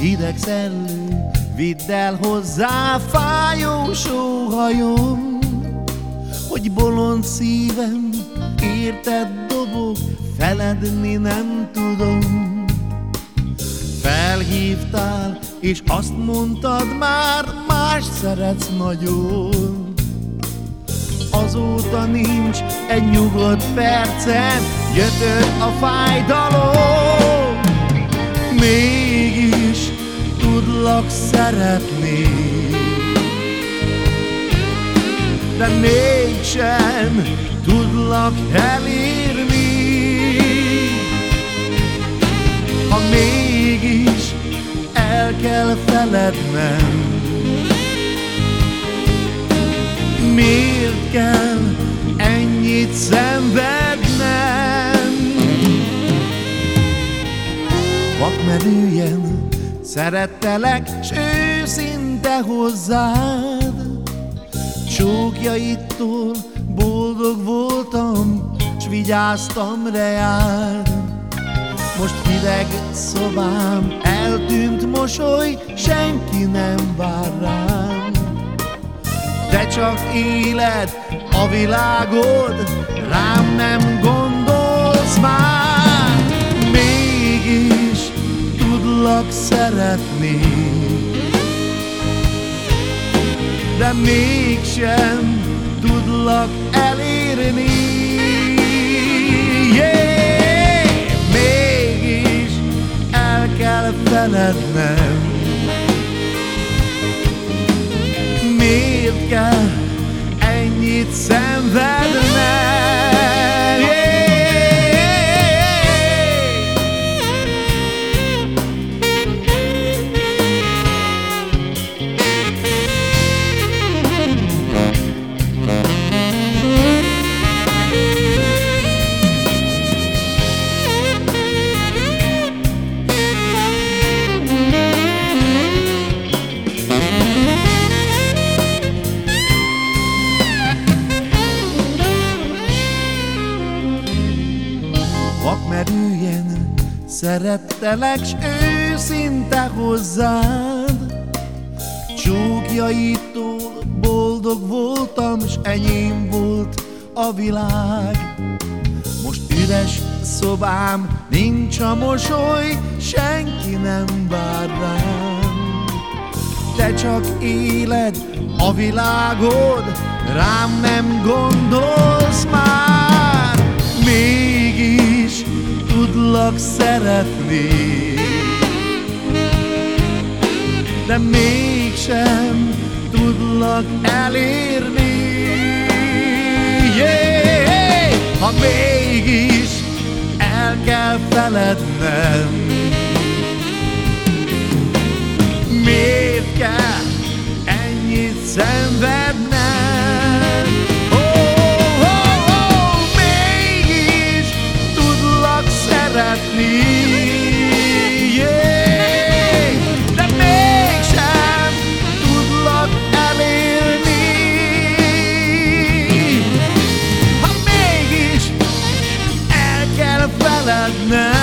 hideg szellő, vidd el hozzá fájó sóhajom, hogy bolond szívem, érted dobog, feledni nem tudom. Felhívtál, és azt mondtad már, más szeretsz nagyon. Azóta nincs egy nyugodt percen, jötött a fájdalom. Mégis tudlak szeretni, de mégsem tudlak elérni. Ha mégis el kell felednem, Miért kell ennyit szenvednem? Vakmerőjen szerettelek, s őszinte hozzád. Csókjaitól boldog voltam, s vigyáztam reád. Most hideg szobám, eltűnt mosoly, senki nem vár rám. De csak éled a világod, rám de mégsem tudlak elérni. Yeah! Mégis el kell felednem, miért kell ennyit szenvednem? Szerettelek, s őszinte hozzád. Csókjaitól boldog voltam, s enyém volt a világ. Most üres szobám, nincs a mosoly, senki nem vár rám. Te csak éled a világod, rám nem gondolsz már. Mégis tudlak szeretni, de mégsem tudlak elérni. Yeah! Ha mégis el kell felednem, miért kell ennyit szenvedni? night